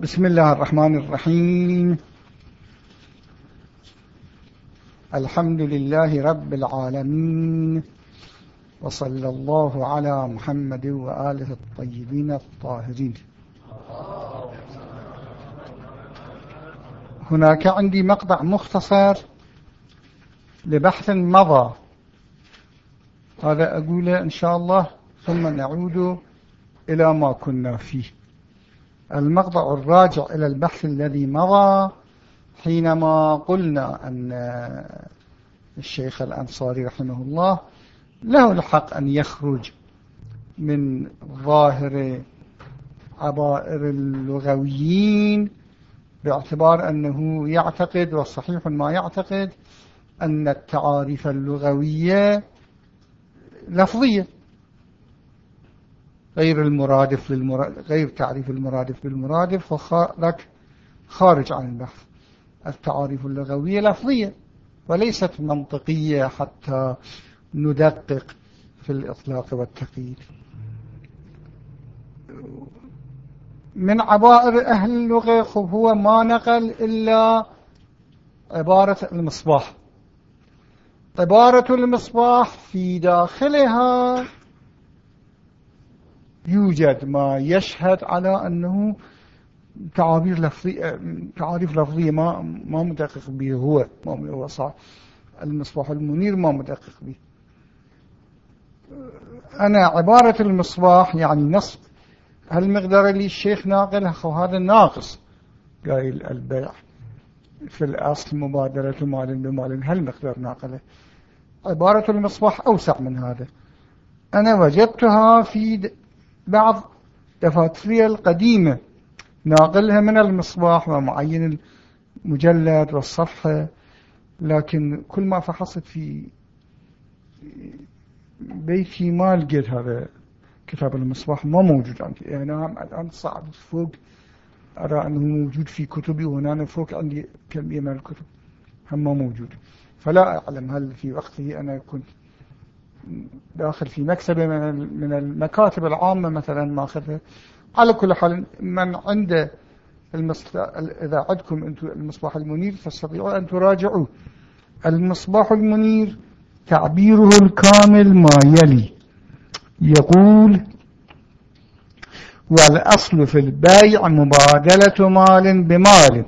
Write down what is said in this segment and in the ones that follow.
بسم الله الرحمن الرحيم. الحمد لله رب العالمين وصلى الله على محمد وآله الطيبين الطاهرين. هناك عندي مقطع مختصر لبحث مضى. هذا أقوله إن شاء الله ثم نعود إلى ما كنا فيه. المقطع الراجع إلى البحث الذي مضى حينما قلنا أن الشيخ الأنصاري رحمه الله له الحق أن يخرج من ظاهر عبائر اللغويين باعتبار أنه يعتقد والصحيح ما يعتقد أن التعاريف اللغوية لفظية. غير المرادف للمرادف غير تعريف المرادف بالمرادف خارج عن البحث التعاريف اللغوية لفظية وليست منطقية حتى ندقق في الإطلاق والتقييد. من عبائر أهل اللغة هو ما نقل إلا عبارة المصباح. عبارة المصباح في داخلها يوجد ما يشهد على أنه تعابير لفظية تعاريف لفظية ما ما مدقق به هو. ما هو صح المصباح المنير ما مدقق به. أنا عبارة المصباح يعني نص هالمقدار اللي الشيخ ناقله هذا ناقص؟ قايل البيع. في الأصل مبادرة مال بمال. هالمقدار ناقله عبارة المصباح أوسع من هذا. أنا وجدتها في بعض دفاتري القديمة ناقلها من المصباح ومعين المجلد والصفحة لكن كل ما فحصت في بيتي ما لقيت هذا كتاب المصباح ما موجود عندي. يعني الآن صعب فوق أرى أنه موجود في كتبي وهنا فوق عندي كمية من الكتب هم ما موجود. فلا أعلم هل في وقته أنا كنت داخل في مكتبة من المكاتب العامة مثلا ماخذها على كل حال من عنده إذا عندكم أنتم المصباح المنير فاستطيعوا أن تراجعوا. المصباح المنير تعبيره الكامل ما يلي. يقول والأصل في البيع مبادلة مال بمال.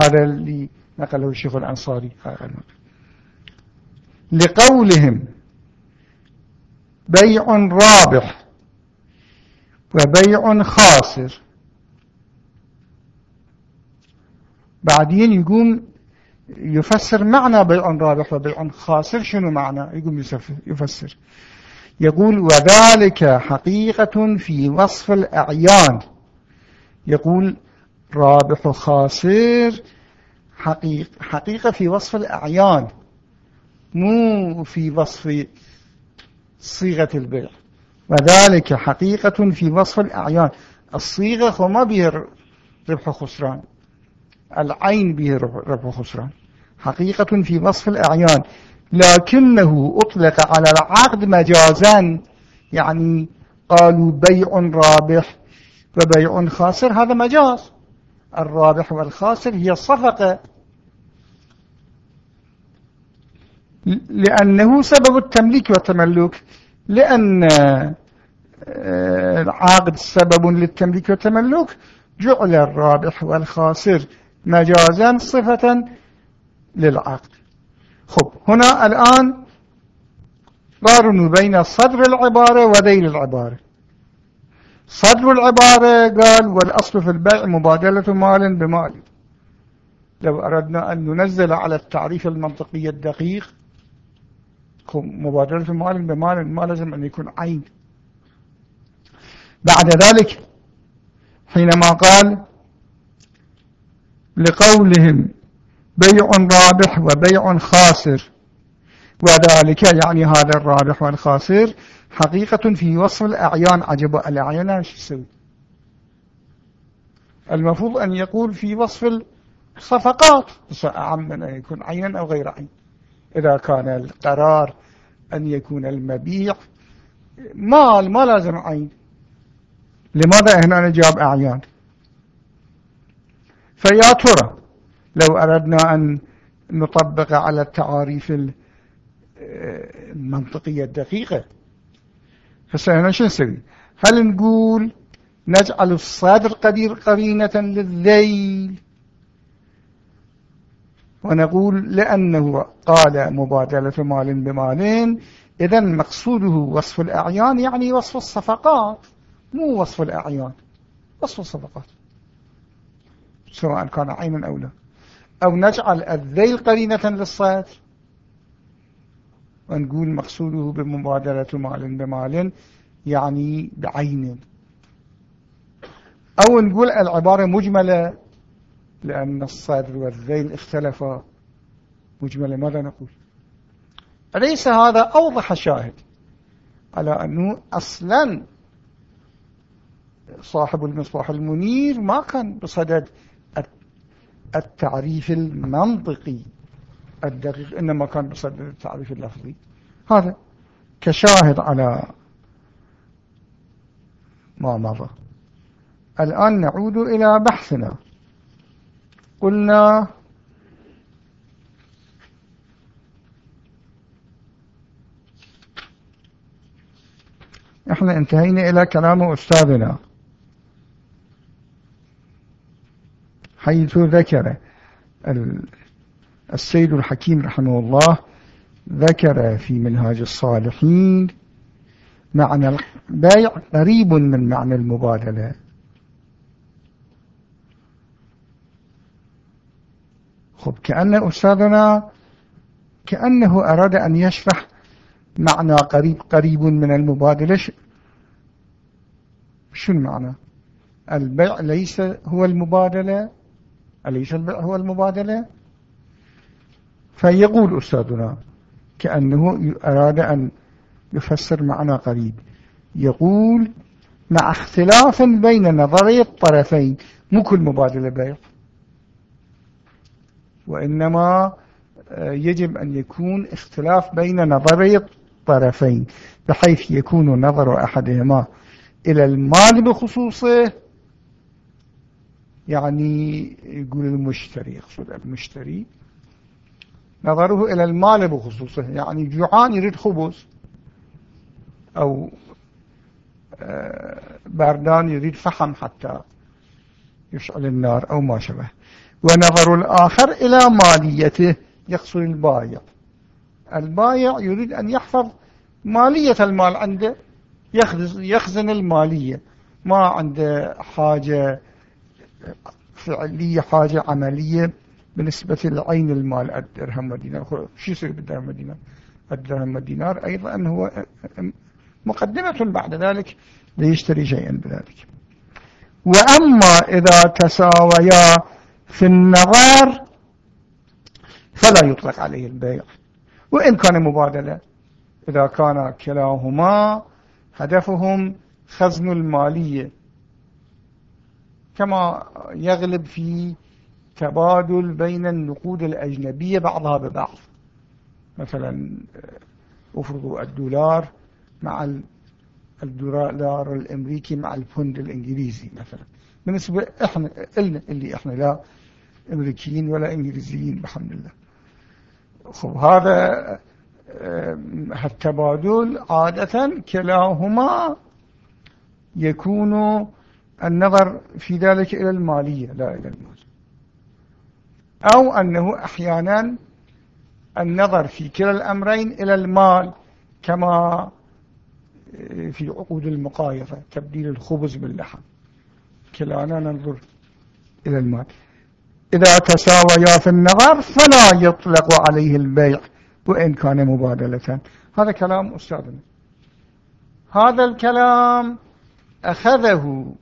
هذا اللي نقله الشيخ الأنصاري. لقولهم بيع رابح وبيع خاسر. بعدين يقوم يفسر معنى بيع رابح وبيع خاسر. شنو معنى؟ يقوم يفسر. يقول وذلك حقيقة في وصف الأعيان. يقول رابح خاسر حقيقة, في وصف الأعيان مو في وصف صيغة البيع. وذلك حقيقة في وصف الأعيان. الصيغة ما به ربح خسران. العين به ربح خسران. حقيقة في وصف الأعيان. لكنه أطلق على العقد مجازا. يعني قالوا بيع رابح وبيع خاسر. هذا مجاز. الرابح والخاسر هي الصفقة لأنه سبب التمليك والتملك. لأن العقد سبب للتمليك والتملك. جعل الرابح والخاسر مجازا صفة للعقد. خب هنا الآن قارنوا بين صدر العبارة وذيل العبارة. صدر العبارة قال والأصل في البيع مبادلة مال بمال. لو أردنا أن ننزل على التعريف المنطقي الدقيق مبادلة مال بمال ما لازم أن يكون عين. بعد ذلك حينما قال لقولهم بيع رابح وبيع خاسر وذلك يعني هذا الرابح والخاسر حقيقة في وصف الأعيان. عجب الأعيان شو يسوي؟ المفروض أن يقول في وصف الصفقات من أن يكون عينا أو غير عين. إذا كان القرار أن يكون المبيع مال ما لازم عين. لماذا هنا جاب أعيان؟ فيا ترى لو أردنا أن نطبق على التعاريف المنطقية الدقيقة هسه شو نسوي؟ هل نقول نجعل الصدر قدير قرينة للذيل؟ ونقول لأنه قال مبادلة مال بمال إذا مقصوده وصف الأعيان يعني وصف الصفقات مو وصف الأعيان وصف الصفقات. سواء كان عينا أو لا. أو نجعل الذيل قرينة للصدر ونقول مقصوده بمبادلة مال بمال يعني بعين. أو نقول العبارة مجملة لأن الصدر والذيل اختلفا. مجملة ماذا نقول؟ أليس هذا أوضح شاهد على أنه أصلا صاحب المصباح المنير ما كان بصدد التعريف المنطقي الدقيق إنما كان بصدد التعريف اللفظي. هذا كشاهد على ما مضى. الآن نعود إلى بحثنا. قلنا إحنا انتهينا إلى كلام أستاذنا حيث ذكر السيد الحكيم رحمه الله ذكر في منهاج الصالحين معنى البيع قريب من معنى المبادلة. خب كأن أستاذنا كأنه أراد أن يشرح معنى قريب قريب من المبادلة. شو المعنى البيع ليس هو المبادلة؟ أليس البيع هو المبادلة؟ فيقول أستاذنا كأنه أراد أن يفسر معنى قريب. يقول مع اختلاف بين نظري الطرفين مو كل مبادلة بيع. وإنما آه، يجب أن يكون اختلاف بين نظري الطرفين بحيث يكون نظر أحدهما إلى المال بخصوصه يعني يقول المشتري يقصد المشتري نظره إلى المال بخصوصه يعني جوعان يريد خبز أو آه، بردان يريد فحم حتى يشعل النار أو ما شبه. ونظر الآخر إلى ماليته يقصد البايع. البايع يريد أن يحفظ مالية المال عنده يخزن المالية. ما عنده حاجة فعلية حاجة عملية بالنسبة لعين المال الدرهم والدينار شو يصير بالدرهم والدينار؟ الدرهم والدينار أيضا هو مقدمة بعد ذلك ليشتري شيئا بذلك. وأما إذا تساويا في النظر فلا يطلق عليه البيع. وإن كان مبادلة إذا كان كلاهما هدفهم خزن المالية. كما يغلب في تبادل بين النقود الأجنبية بعضها ببعض. مثلا أفرضوا الدولار مع الدولار الأمريكي مع البوند الإنجليزي مثلا. بالنسبة إحنا اللي إحنا لا أمريكيين ولا إنجليزيين بحمد الله خب هذا التبادل عادة كلاهما يكون النظر في ذلك إلى المالية لا إلى المال. أو أنه أحيانا النظر في كلا الأمرين إلى المال كما في عقود المقايضة تبديل الخبز باللحم. كلانا ننظر إلى المال. إذا تساويا في النظر فلا يطلق عليه البيع وإن كان مبادلة. هذا كلام أستاذنا هذا الكلام أخذه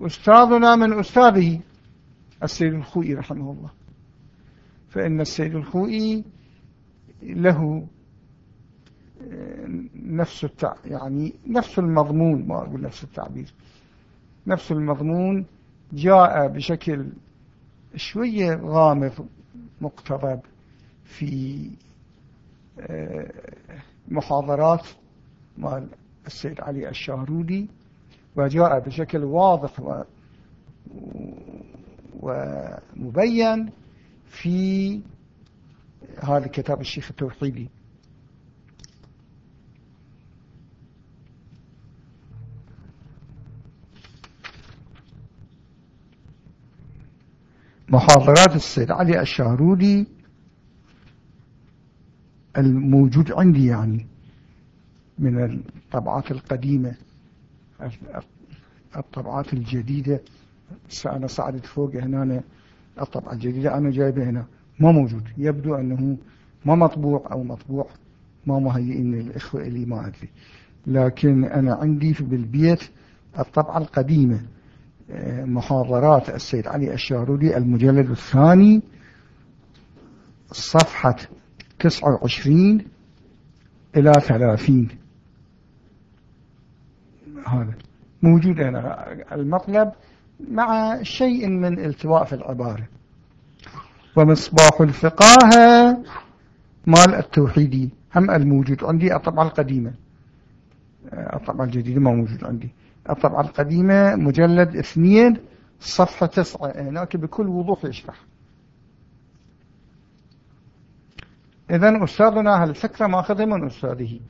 أستاذنا من أستاذه السيد الخوئي رحمه الله. فإن السيد الخوئي له نفس التع... يعني نفس المضمون ما أقول نفس التعبير. نفس المضمون جاء بشكل شوية غامض مقتضب في آه، محاضرات مال السيد علي الشهرودي وجاء بشكل واضح. ومبين في هذا كتاب الشيخ التوحيدي محاضرات السيد علي الشهرودي الموجود عندي يعني من الطبعات القديمة الطبعات الجديدة. أنا صعدت فوق هنا الطبعة الجديدة أنا جايبة هنا. ما موجود. يبدو أنه ما مطبوع أو مطبوع. ما مهيئين الإخوة اللي ما أدري. لكن أنا عندي في بالبيت الطبعة القديمة. محاضرات السيد علي الشارودي المجلد الثاني صفحة 29 إلى 30 هذا موجود هنا. المطلب مع شيء من التواء في العبارة. ومصباح الفقاهة مال التوحيدي. هم الموجود عندي؟ الطبعة القديمة. الطبعة الجديدة ما موجود عندي. الطبعة القديمة مجلد اثنين صفحة تسعة. هناك بكل وضوح يشرح. إذن أستاذنا هالفكرة ماخذة من أستاذه؟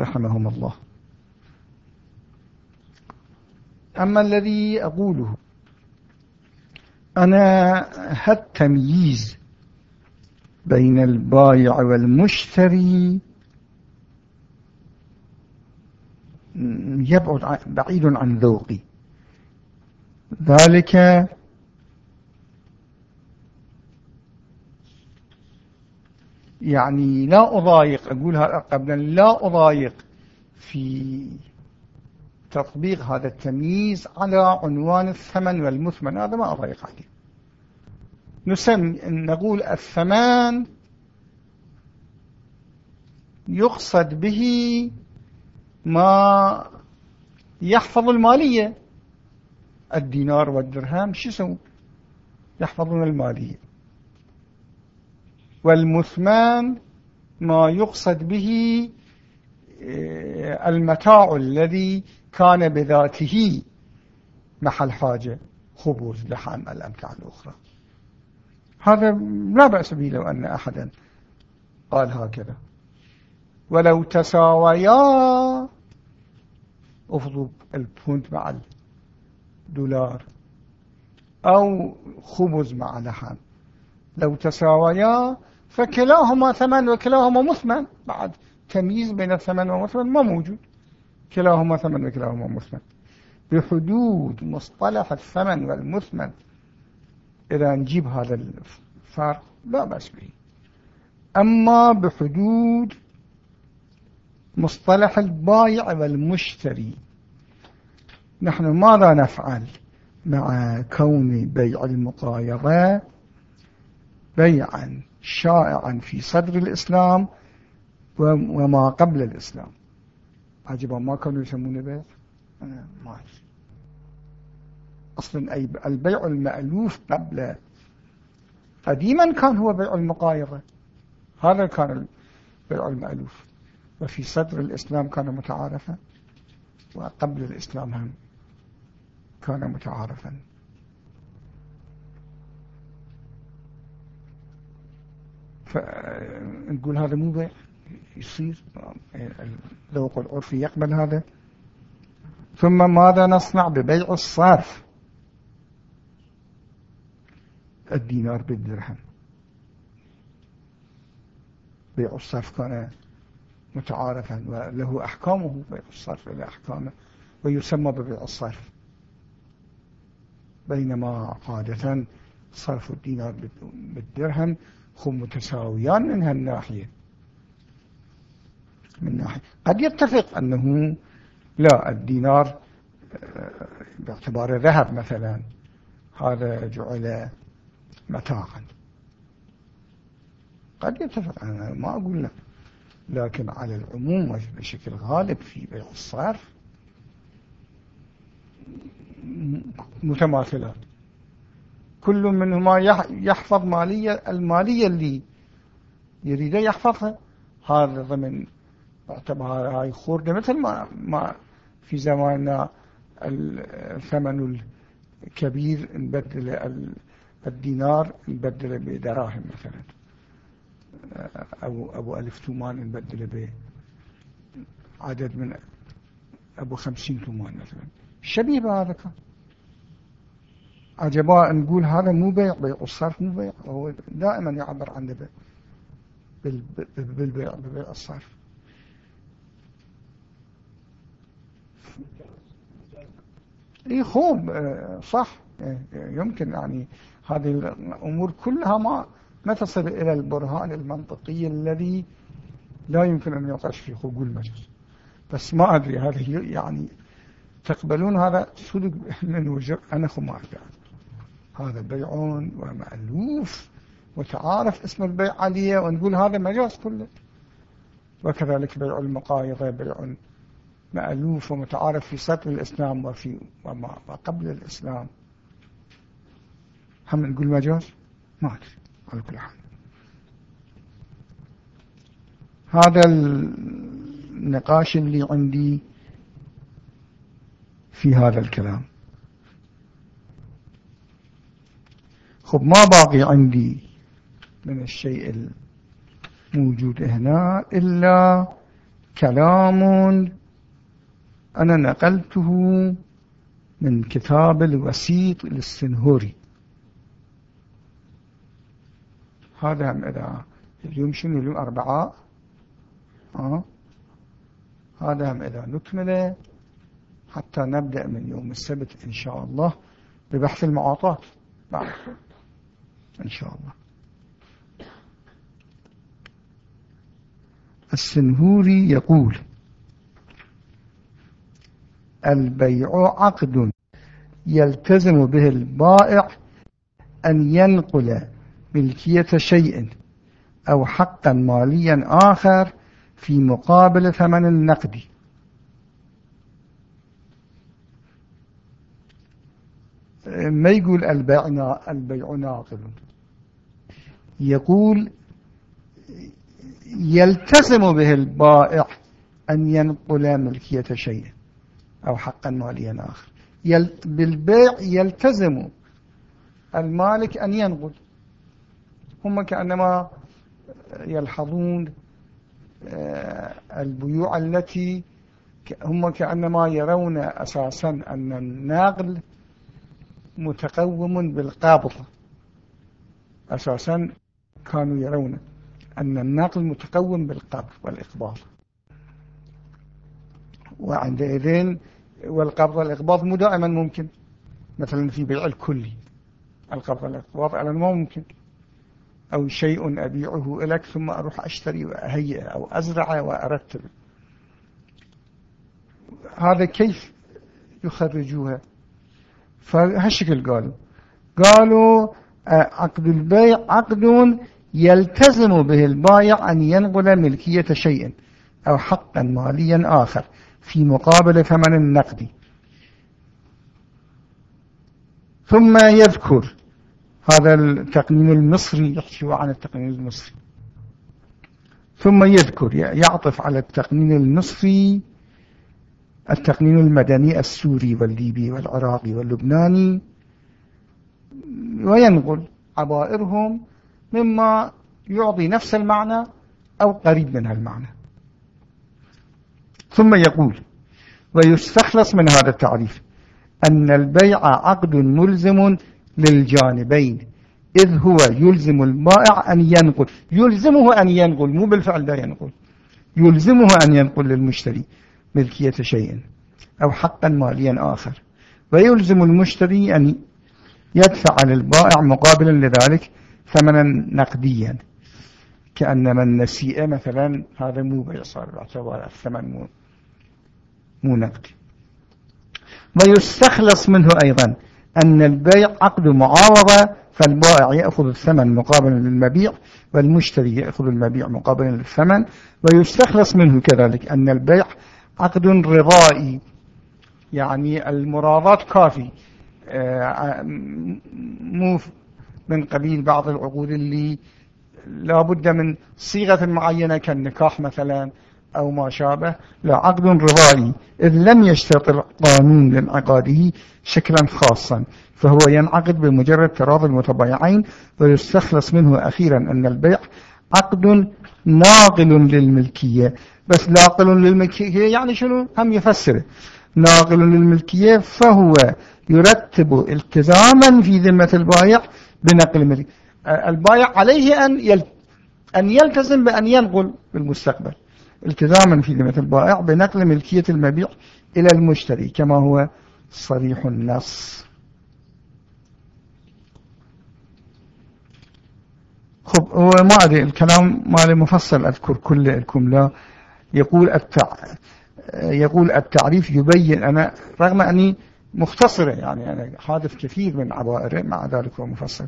رحمهم الله. أما الذي أقوله أنا هالتمييز بين البايع والمشتري يبعد بعيد عن ذوقي. ذلك يعني لا أضايق أقولها قبلا لا أضايق في تطبيق هذا التمييز على عنوان الثمن والمثمن. هذا ما أضايق عليه. نسمي نقول الثمان يقصد به ما يحفظ المالية. الدينار والدرهم شو يسوون يحفظون المالية. والمثمان ما يقصد به آه، المتاع الذي كان بذاته محل حاجة خبز لحم الأمتع الأخرى. هذا لا بأس به لو أن أحدا قال هكذا. ولو تساويا افضوا البونت مع الدولار أو خبز مع لحم. لو تساويا فكلاهما ثمن وكلاهما مثمن. بعد تمييز بين الثمن والمثمن ما موجود. كلاهما ثمن وكلاهما مثمن. بحدود مصطلح الثمن والمثمن. إذا نجيب هذا الفرق لا بأس به. أما بحدود مصطلح البايع والمشتري. نحن ماذا نفعل مع كون بيع المقايضة بيعا شائعا في صدر الإسلام وما قبل الإسلام. عجبا ما كانوا يسمونه بيع؟ أنا ما أصلا البيع المألوف قبل. قديما كان هو بيع المقايضة هذا كان البيع المألوف. وفي صدر الإسلام كان متعارفا وقبل الإسلام هم كان متعارفا. فنقول هذا مو بيع يصير الذوق العرفي يقبل هذا. ثم ماذا نصنع ببيع الصرف؟ الدينار بالدرهم. بيع الصرف كان متعارفا وله أحكامه بيع الصرف له أحكامه ويسمى ببيع الصرف. بينما عادة صرف الدينار بالدرهم هم متساويان من هالناحية. من ناحية. قد يتفق أنه لا الدينار آه، باعتبار ذهب مثلا هذا جعل متاعا. قد يتفق أنا ما أقول لك لكن على العموم بشكل غالب في بيع الصرف متماثلات. كل منهما يحفظ مالية المالية اللي يريد يحفظها. هذا ضمن اعتبار هاي خردة مثل ما, ما في زماننا الثمن الكبير نبدل الدينار نبدله بدراهم مثلا. أو أبو ألف تومان نبدله بعدد من أبو خمسين تومان مثلا. شبيه بهذا كان. عجبا نقول هذا مو بيع بيع الصرف مو بيع. هو دائما يعبر عن بالبيع ببيع الصرف. إي خوب صح. يمكن يعني هذه الأمور كلها ما ما تصل إلى البرهان المنطقي الذي لا يمكن أن يقعش في خقول مجلس بس ما أدري هذه يعني تقبلون هذا؟ صدق من وجه أنا ما أدري. هذا بيع ومألوف وتعارف اسم البيع عليه ونقول هذا مجاز كله. وكذلك بيع المقايضة بيع مألوف ومتعارف في سطر الإسلام وفي وما قبل الإسلام. هم نقول مجاز ما أدري. على كل حال هذا النقاش اللي عندي في هذا الكلام. خب ما باقي عندي من الشيء الموجود هنا إلا كلام أنا نقلته من كتاب الوسيط للسنهوري. هذا هم إذا اليوم شنو؟ اليوم أربعاء آه. هذا هم إذا نكمله. حتى نبدأ من يوم السبت إن شاء الله ببحث المعاطات بعد. إن شاء الله. السنهوري يقول البيع عقد. يلتزم به البائع أن ينقل ملكية شيء أو حقا ماليا آخر في مقابل ثمن النقد. ما يقول البيع البيع ناقل يقول يلتزم به البائع أن ينقل ملكية شيء أو حقا ماليا آخر. بالبيع يلتزم المالك أن ينقل. هم كأنما يلحظون آه، البيوع التي هم كأنما يرون أساسا أن النقل متقوم بالقابض أساسا كانوا يرون أن النقل متقوم بالقبض والإقباض. وعندئذ والقبض والإقباض مو دائما ممكن مثلا في بيع الكلي القبض والإقباض على ما ممكن. أو شيء أبيعه لك ثم أروح أشتري وأهيئ أو أزرع وأرتب. هذا كيف يخرجوها؟ فهالشكل قالوا. قالوا آه، عقد البيع عقد يلتزم به البائع أن ينقل ملكية شيء أو حقا ماليا آخر في مقابل ثمن النقد. ثم يذكر هذا التقنين المصري يحكي عن التقنين المصري. ثم يذكر يعطف على التقنين المصري التقنين المدني السوري والليبي والعراقي واللبناني وينقل عبائرهم مما يعطي نفس المعنى أو قريب من المعنى ثم يقول ويستخلص من هذا التعريف أن البيع عقد ملزم للجانبين. إذ هو يلزم البائع أن ينقل. يلزمه أن ينقل مو بالفعل لا ينقل. يلزمه أن ينقل للمشتري ملكية شيء أو حقا ماليا آخر. ويلزم المشتري أن يدفع للبائع مقابلا لذلك ثمنا نقديا. كأنما النسيئة مثلا هذا مو بيع صار باعتبار الثمن مو, مو نقدي ويستخلص منه أيضا. أن البيع عقد معاوضة فالبائع يأخذ الثمن مقابلا للمبيع والمشتري يأخذ المبيع مقابلا للثمن ويستخلص منه كذلك. أن البيع عقد رضائي يعني المراضات كافي. آه، مو من قبيل بعض العقود اللي لا بد من صيغة معينة كالنكاح مثلا أو ما شابه لا عقد رضائي. إذ لم يشترط القانون لانعقاده شكلا خاصا فهو ينعقد بمجرد تراضي المتبايعين ويستخلص منه أخيرا أن البيع عقد ناقل للملكية. بس ناقل للملكية يعني شنو؟ هم يفسره. ناقل للملكية فهو يرتب التزاما في ذمة البائع بنقل الملكية البائع عليه أن أن يلتزم بأن ينقل بالمستقبل. التزاما في ذمة البائع بنقل ملكية المبيع إلى المشتري كما هو صريح النص. خب ما أدري الكلام مالي مفصل أذكر كله لكم لا. يقول التع... يقول التعريف يبين أنا رغم أني مختصرة يعني أنا حادث كثير من عبائره مع ذلك هو مفصل.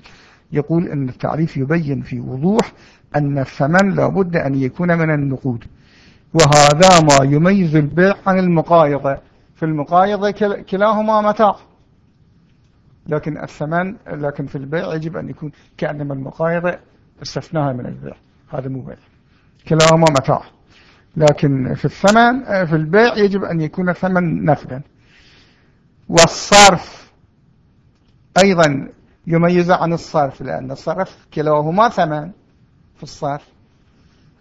يقول أن التعريف يبين في وضوح أن الثمن لابد أن يكون من النقود. وهذا ما يميز البيع عن المقايضة. في المقايضة كلاهما متاع. لكن الثمن لكن في البيع يجب أن يكون كأنما المقايضة استثناها من البيع. هذا مو بيع. كلاهما متاع. لكن في الثمن في البيع يجب أن يكون الثمن نقدا والصرف أيضا يميز عن الصرف لأن الصرف كلاهما ثمن في الصرف.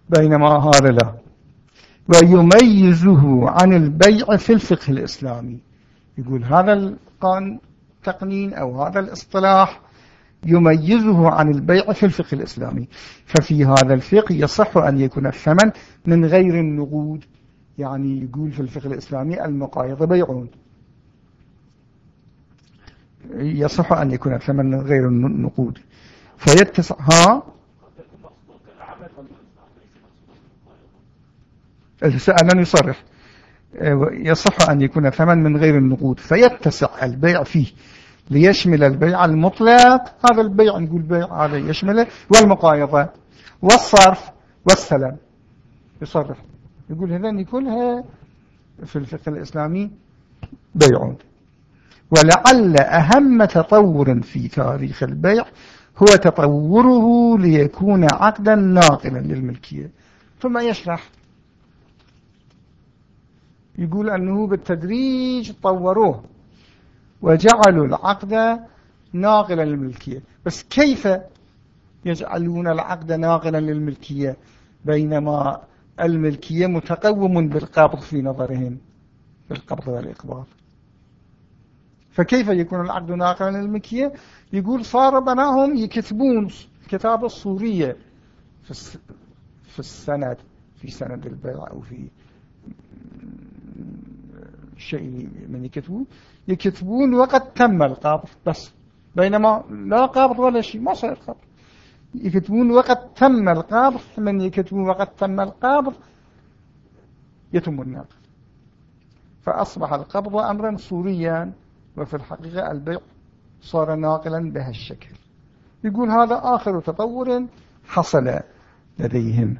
بينما هذا لا. ويميزه عن البيع في الفقه الإسلامي. يقول هذا التقنين أو هذا الاصطلاح يميزه عن البيع في الفقه الإسلامي. ففي هذا الفقه يصح أن يكون الثمن من غير النقود. يعني يقول في الفقه الإسلامي المقايض بيعون. يصح أن يكون الثمن من غير النقود. فيتسع ها؟ سألنا يصرح يصح أن يكون ثمن من غير النقود. فيتسع البيع فيه ليشمل البيع المطلق. هذا البيع نقول بيع هذا يشمله والمقايضة والصرف والسلام. يصرح يقول هذين كلها في الفقه الإسلامي بيعون ولعل أهم تطور في تاريخ البيع هو تطوره ليكون عقدا ناقلا للملكية. ثم يشرح يقول أنه بالتدريج طوروه وجعلوا العقد ناقلا للملكية. بس كيف يجعلون العقد ناقلا للملكية بينما الملكية متقوم بالقبض في نظرهم بالقبض والإقباض؟ فكيف يكون العقد ناقلا للملكية؟ يقول صار بناهم يكتبون كتاب الصورية في السند في سند البيع أو في شيء من يكتبون. يكتبون وقد تم القبض بس. بينما لا قبض ولا شيء ما صار قبض. يكتبون وقد تم القبض من يكتبون وقد تم القبض يتم النقل فأصبح القبض أمرا صوريا وفي الحقيقة البيع صار ناقلا بهالشكل. يقول هذا آخر تطور حصل لديهم.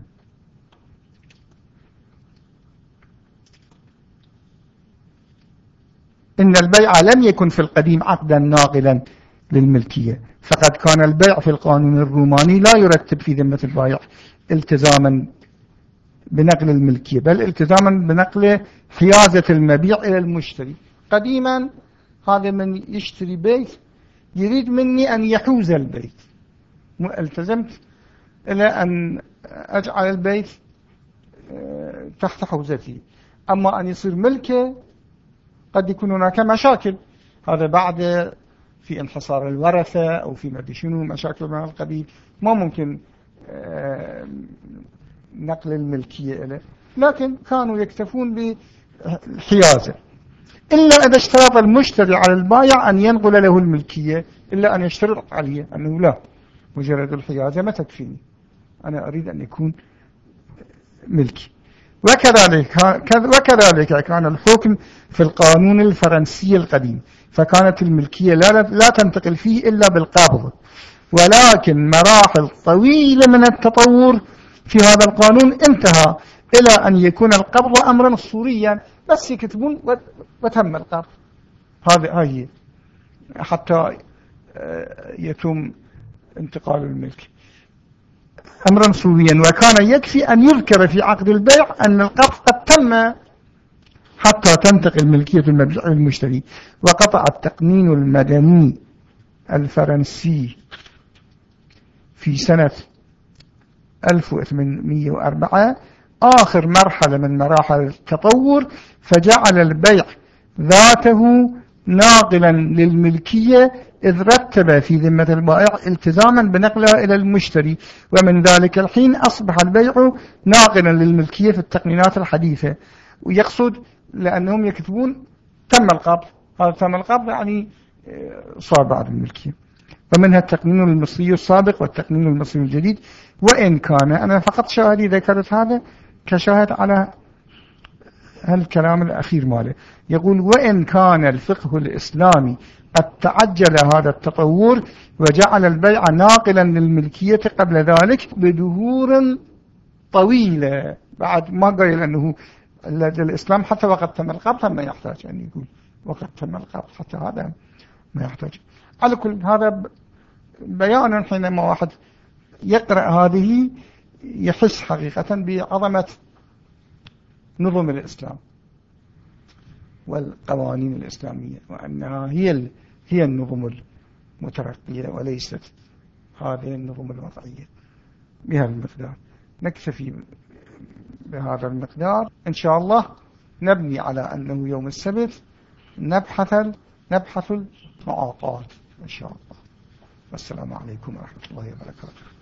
إن البيع لم يكن في القديم عقدا ناقلا للملكية. فقد كان البيع في القانون الروماني لا يرتب في ذمة البائع التزاما بنقل الملكية بل التزاما بنقل حيازة المبيع إلى المشتري. قديما هذا من يشتري بيت يريد مني أن يحوز البيت. التزمت إلى أن أجعل البيت آه، تحت حوزتي. أما أن يصير ملكة قد يكون هناك مشاكل. هذا بعد في انحصار الورثة أو في مدري شنو مشاكل من القبيل. ما ممكن آه، نقل الملكية إليه. لكن كانوا يكتفون بالحيازة إلا إذا اشترط المشتري على البايع أن ينقل له الملكية إلا أن يشترط عليه أنه لا. مجرد الحيازة ما تكفيني. أنا أريد أن يكون ملكي. وكذلك وكذلك كان الحكم في القانون الفرنسي القديم فكانت الملكية لا, لا تنتقل فيه إلا بالقبض ولكن مراحل طويلة من التطور في هذا القانون انتهى إلى أن يكون القبض أمرا صوريا بس يكتبون وتم القبض. هذه هي حتى آه، يتم انتقال الملك. أمرا صوريا وكان يكفي أن يذكر في عقد البيع أن القطع قد تم حتى تنتقل ملكية المبيع للمشتري وقطع التقنين المدني الفرنسي في سنة 1804 آخر مرحلة من مراحل التطور فجعل البيع ذاته ناقلا للملكية إذ رتب في ذمة البائع التزاما بنقلها إلى المشتري ومن ذلك الحين أصبح البيع ناقلا للملكية في التقنينات الحديثة. ويقصد لأنهم يكتبون تم القبض. هذا تم القبض يعني آه، صار بعد الملكية. ومنها التقنين المصري السابق والتقنين المصري الجديد. وإن كان أنا فقط شاهدي ذكرت هذا كشاهد على هالكلام الأخير ماله يقول وإن كان الفقه الإسلامي قد تعجل هذا التطور وجعل البيع ناقلا للملكية قبل ذلك بدهور طويلة بعد ما قال أنه الإسلام حتى وقت تم القبض ما يحتاج أن يقول. وقت تم القبض حتى هذا ما يحتاج. على كل هذا بيان حينما واحد يقرأ هذه يحس حقيقة بعظمة نظم الإسلام والقوانين الإسلامية وأنها هي هي النظم المترقية وليست هذه النظم الوضعية بهذا المقدار. نكتفي بهذا المقدار. إن شاء الله نبني على أنه يوم السبت نبحث نبحث المعاطات إن شاء الله. والسلام عليكم ورحمة الله وبركاته.